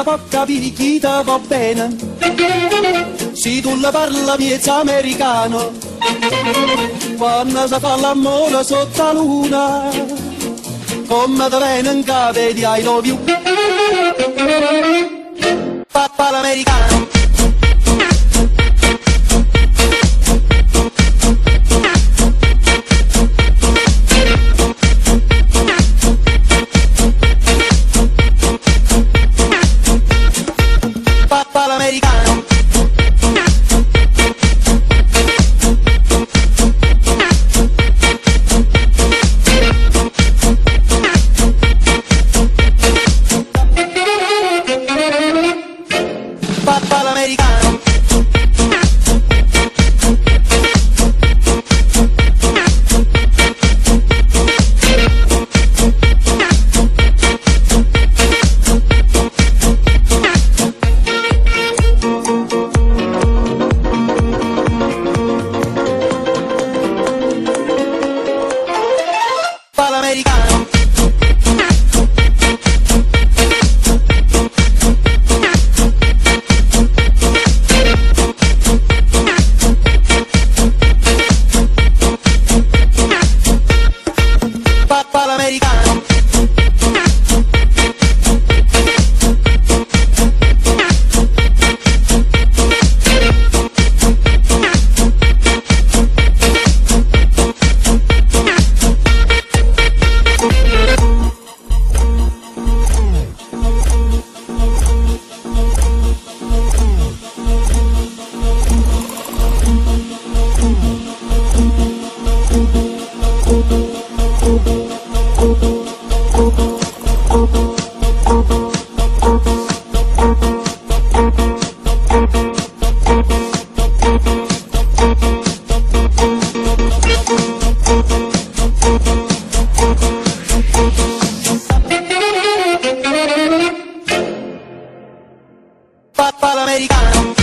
parla da poca picchita va bene. Se tu la parla miezza americano, quando si fa l'amore sotto la luna, come te viene in capo di I love you. L'americano. Papà Papà l'americano.